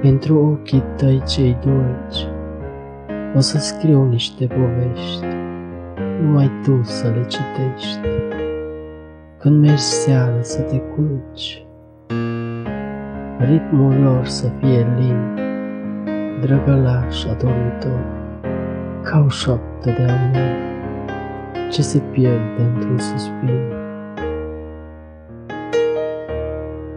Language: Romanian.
Pentru ochii tăi cei dulci O să scriu niște povești. Numai tu să le citești. Când mergi seara să te culci Ritmul lor să fie lin Drăgălaș adormitor Ca o șoaptă de amor Ce se pierde într-un suspin.